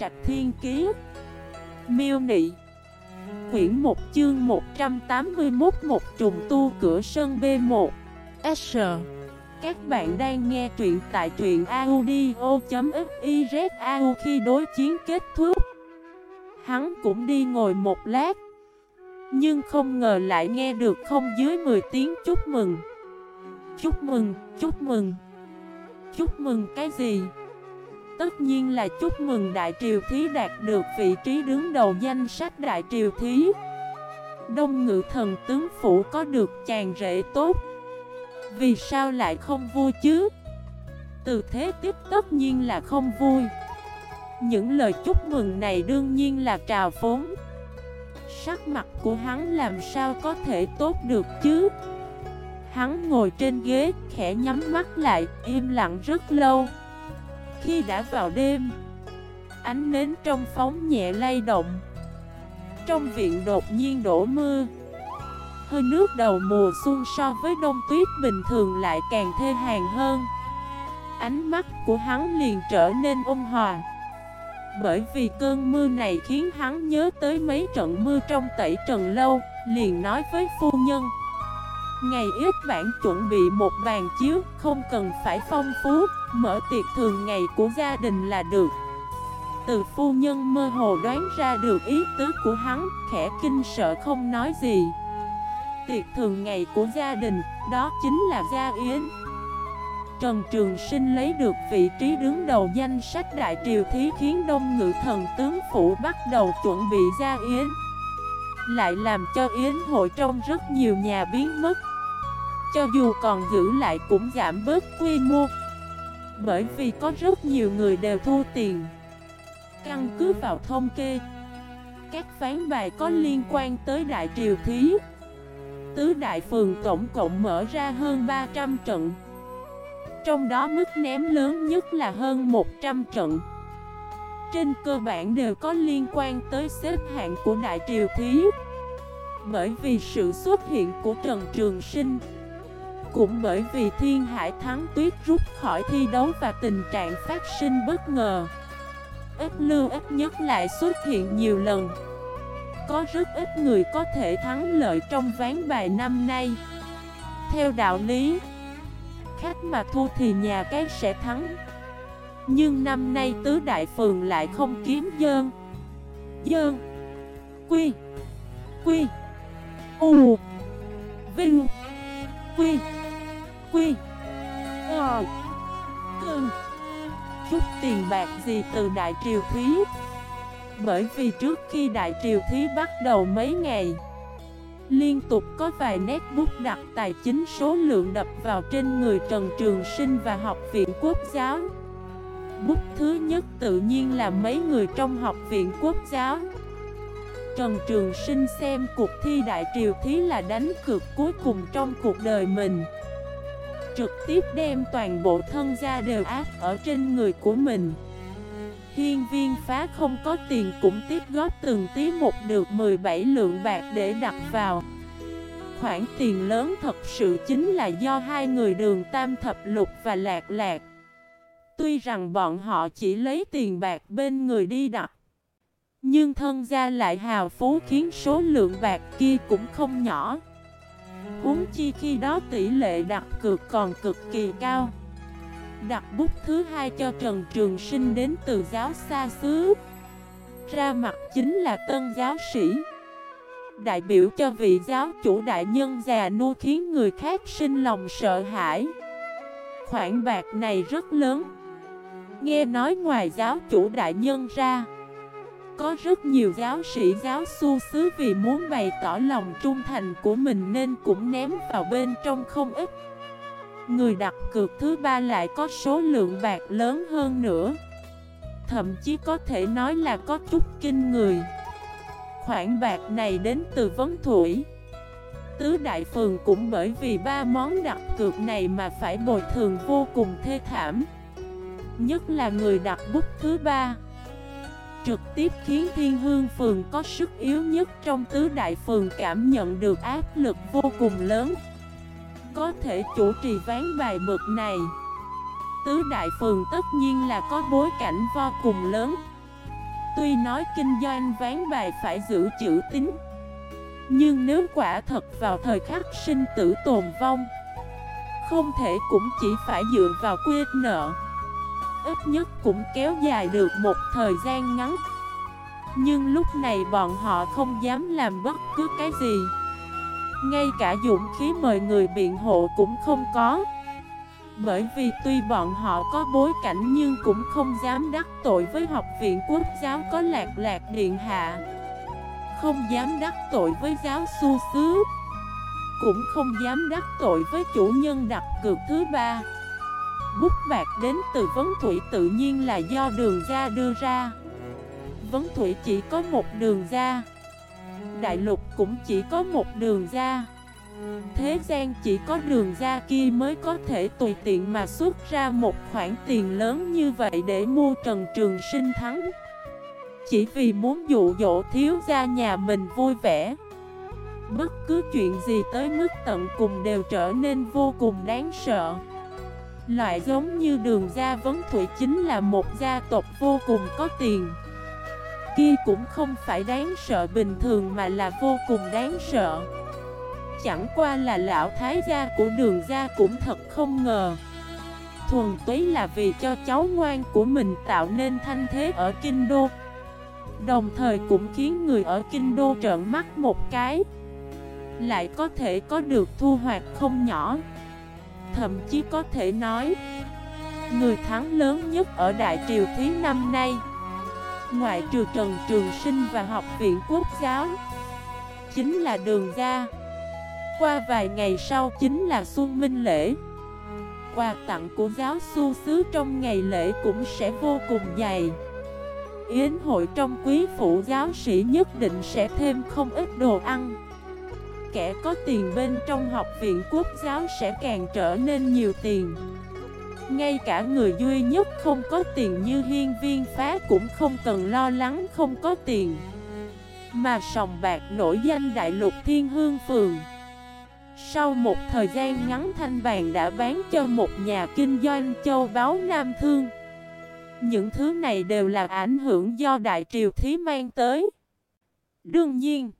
Trạch Thiên Kiế Miêu Nị. Quyển 1 chương 181 Một trùng tu cửa sân B1 S. Các bạn đang nghe truyện tại truyện audio.xyzau khi đối chiến kết thúc. Hắn cũng đi ngồi một lát Nhưng không ngờ lại nghe được không dưới 10 tiếng chúc mừng. Chúc mừng, chúc mừng. Chúc mừng cái gì? Tất nhiên là chúc mừng Đại Triều Thí đạt được vị trí đứng đầu danh sách Đại Triều Thí. Đông ngự thần tướng phủ có được chàng rể tốt. Vì sao lại không vui chứ? Từ thế tiếp tất nhiên là không vui. Những lời chúc mừng này đương nhiên là trào phốn Sắc mặt của hắn làm sao có thể tốt được chứ? Hắn ngồi trên ghế, khẽ nhắm mắt lại, im lặng rất lâu. Khi đã vào đêm. Ánh nến trong phóng nhẹ lay động. Trong viện đột nhiên đổ mưa. Hơi nước đầu mùa xuân so với đông tuyết bình thường lại càng thê hàng hơn. Ánh mắt của hắn liền trở nên ôn hòa. Bởi vì cơn mưa này khiến hắn nhớ tới mấy trận mưa trong tẩy trần lâu, Liền nói với phu nhân. Ngày ít bản chuẩn bị một bàn chiếu, Không cần phải phong phú. Mở tiệc thường ngày của gia đình là được. Từ phu nhân mơ hồ đoán ra được ý tứ của hắn, Khẽ kinh sợ không nói gì. Tiệc thường ngày của gia đình, Đó chính là gia yến. Trần Trường Sinh lấy được vị trí đứng đầu danh sách Đại Triều Thí khiến Đông Ngự Thần Tướng Phủ bắt đầu chuẩn bị gia yến. Lại làm cho yến hội trong rất nhiều nhà biến mất. Cho dù còn giữ lại cũng giảm bớt quy mô. Bởi vì có rất nhiều người đều thu tiền. Căn cứ vào thông kê, Các phán bài có liên quan tới Đại Triều Thí. Tứ Đại Phường tổng cộng mở ra hơn 300 trận. Trong đó mức ném lớn nhất là hơn 100 trận. Trên cơ bản đều có liên quan tới xếp hạng của Đại Triều Thí. Bởi vì sự xuất hiện của Trần Trường Sinh cũng bởi vì Thiên Hải Thắng Tuyết rút khỏi thi đấu và tình trạng phát sinh bất ngờ. Ít lưu ít nhất lại xuất hiện nhiều lần. Có rất ít người có thể thắng lợi trong ván bài năm nay. Theo đạo lý, Khách mà thua thì nhà cái sẽ thắng. Nhưng năm nay tứ đại phường lại không kiếm dơn. Dơn. Quy. Quy. U. Vinh. Bạc gì từ Đại Triều Thúy Bởi vì trước khi Đại Triều Thúy bắt đầu mấy ngày, Liên tục có vài nét bút đặt tài chính số lượng đập vào trên người Trần Trường Sinh và Học viện Quốc giáo. Bút thứ nhất tự nhiên là mấy người trong học viện quốc giáo. Trần Trường Sinh xem cuộc thi Đại Triều Thí là đánh cược cuối cùng trong cuộc đời mình. Trực tiếp đem toàn bộ thân gia đều áp ở trên người của mình. Hiên viên phá không có tiền cũng tiếp góp từng tí một được 17 lượng bạc để đặt vào. Khoản tiền lớn thật sự chính là do hai người đường Tam Thập Lục và Lạc Lạc. Tuy rằng bọn họ chỉ lấy tiền bạc bên người đi đặt, Nhưng thân gia lại hào phú khiến số lượng bạc kia cũng không nhỏ. Huống chi khi đó tỷ lệ đặt cược còn cực kỳ cao. Đặt bút thứ hai cho Trần Trường Sinh đến từ giáo xa xứ. Ra mặt chính là tân giáo sĩ. Đại biểu cho vị giáo chủ đại nhân già nô khiến người khác sinh lòng sợ hãi. Khoản bạc này rất lớn. Nghe nói ngoài giáo chủ đại nhân ra, Có rất nhiều giáo sĩ, giáo su xứ vì muốn bày tỏ lòng trung thành của mình nên cũng ném vào bên trong không ít. Người đặt cược thứ ba lại có số lượng bạc lớn hơn nữa. Thậm chí có thể nói là có chút kinh người. Khoản bạc này đến từ vấn thủy. Tứ Đại Phường cũng bởi vì ba món đặt cược này mà phải bồi thường vô cùng thê thảm. Nhất là người đặt bút thứ ba. Trực tiếp khiến Thiên Hương Phường có sức yếu nhất trong tứ đại phường cảm nhận được áp lực vô cùng lớn. Có thể chủ trì ván bài mực này. Tứ đại phường tất nhiên là có bối cảnh vô cùng lớn. Tuy nói kinh doanh ván bài phải giữ chữ tín, Nhưng nếu quả thật vào thời khắc sinh tử tồn vong, Không thể cũng chỉ phải dựa vào quy nợ. Ít nhất cũng kéo dài được một thời gian ngắn. Nhưng lúc này bọn họ không dám làm bất cứ cái gì. Ngay cả dũng khí mời người biện hộ cũng không có. Bởi vì tuy bọn họ có bối cảnh nhưng cũng không dám đắc tội với học viện quốc giáo có lạc lạc điện hạ. Không dám đắc tội với giáo su xứ. Cũng không dám đắc tội với chủ nhân đặc cực thứ ba. Bút bạc đến từ vấn thủy tự nhiên là do đường ra đưa ra. Vấn thủy chỉ có một đường ra. Đại lục cũng chỉ có một đường ra. Thế gian chỉ có đường ra kia mới có thể tùy tiện mà xuất ra một khoản tiền lớn như vậy để mua Trần Trường Sinh thắng. Chỉ vì muốn dụ dỗ thiếu gia nhà mình vui vẻ. Bất cứ chuyện gì tới mức tận cùng đều trở nên vô cùng đáng sợ. Loại giống như đường gia vấn thủy chính là một gia tộc vô cùng có tiền. Kia cũng không phải đáng sợ bình thường mà là vô cùng đáng sợ. Chẳng qua là lão thái gia của đường gia cũng thật không ngờ. Thuần túy là vì cho cháu ngoan của mình tạo nên thanh thế ở Kinh Đô. Đồng thời cũng khiến người ở Kinh Đô trợn mắt một cái. Lại có thể có được thu hoạch không nhỏ. Thậm chí có thể nói, Người thắng lớn nhất ở Đại Triều Thí năm nay Ngoại trừ Trần Trường Sinh và Học viện Quốc giáo, Chính là Đường ra qua vài ngày sau chính là Xuân Minh Lễ. Quà tặng của giáo su xứ trong ngày lễ cũng sẽ vô cùng dày. Yến hội trong quý phủ giáo sĩ nhất định sẽ thêm không ít đồ ăn. Kẻ có tiền bên trong học viện quốc giáo sẽ càng trở nên nhiều tiền. Ngay cả người duy nhất không có tiền như hiên viên phá cũng không cần lo lắng không có tiền. Mà sòng bạc nổi danh đại lục thiên hương phường. Sau một thời gian ngắn thanh vàng đã bán cho một nhà kinh doanh châu báu Nam Thương. Những thứ này đều là ảnh hưởng do Đại Triều Thí mang tới. Đương nhiên,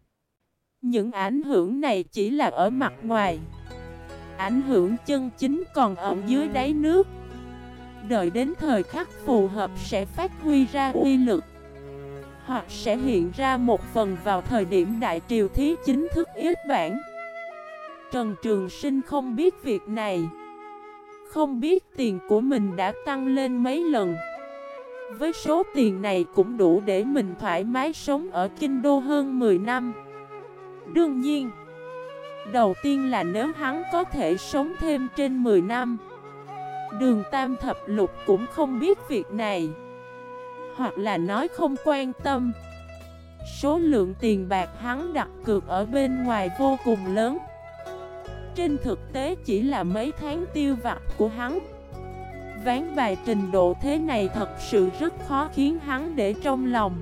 Những ảnh hưởng này chỉ là ở mặt ngoài. Ảnh hưởng chân chính còn ở dưới đáy nước. Đợi đến thời khắc phù hợp sẽ phát huy ra uy lực. Hoặc sẽ hiện ra một phần vào thời điểm Đại Triều Thí chính thức ít bản. Trần Trường Sinh không biết việc này. Không biết tiền của mình đã tăng lên mấy lần. Với số tiền này cũng đủ để mình thoải mái sống ở Kinh Đô hơn 10 năm. Đương nhiên Đầu tiên là nếu hắn có thể sống thêm trên 10 năm, Đường Tam Thập Lục cũng không biết việc này. Hoặc là nói không quan tâm, Số lượng tiền bạc hắn đặt cược ở bên ngoài vô cùng lớn. Trên thực tế chỉ là mấy tháng tiêu vặt của hắn. Ván bài trình độ thế này thật sự rất khó khiến hắn để trong lòng.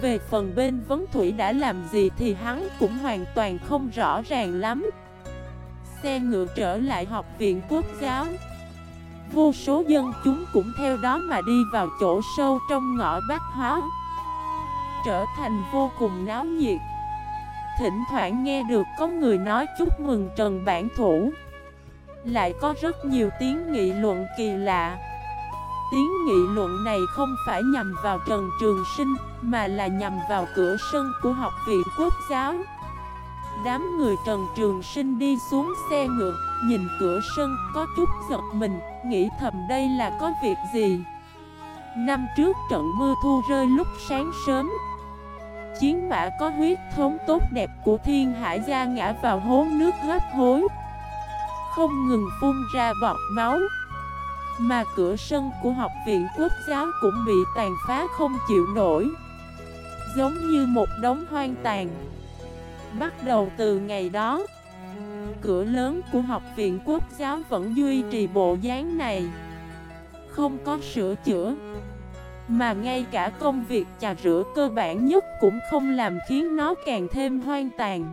Về phần bên vấn thủy đã làm gì thì hắn cũng hoàn toàn không rõ ràng lắm. Xe ngựa trở lại học viện quốc giáo. Vô số dân chúng cũng theo đó mà đi vào chỗ sâu trong ngõ bát hóa. Trở thành vô cùng náo nhiệt. Thỉnh thoảng nghe được có người nói chúc mừng Trần Bản Thủ. Lại có rất nhiều tiếng nghị luận kỳ lạ. Tiếng nghị luận này không phải nhằm vào Trần Trường Sinh, Mà là nhằm vào cửa sân của học viện quốc giáo. Đám người Trần Trường Sinh đi xuống xe ngựa, Nhìn cửa sân, có chút giật mình, Nghĩ thầm đây là có việc gì. Năm trước trận mưa thu rơi lúc sáng sớm. Chiến mã có huyết thống tốt đẹp của thiên hải gia ngã vào hố nước hấp hối. Không ngừng phun ra bọt máu. Mà cửa sân của học viện quốc giáo cũng bị tàn phá không chịu nổi. Giống như một đống hoang tàn. Bắt đầu từ ngày đó, Cửa lớn của học viện quốc giáo vẫn duy trì bộ dáng này. Không có sửa chữa, mà ngay cả công việc trà rửa cơ bản nhất cũng không làm khiến nó càng thêm hoang tàn.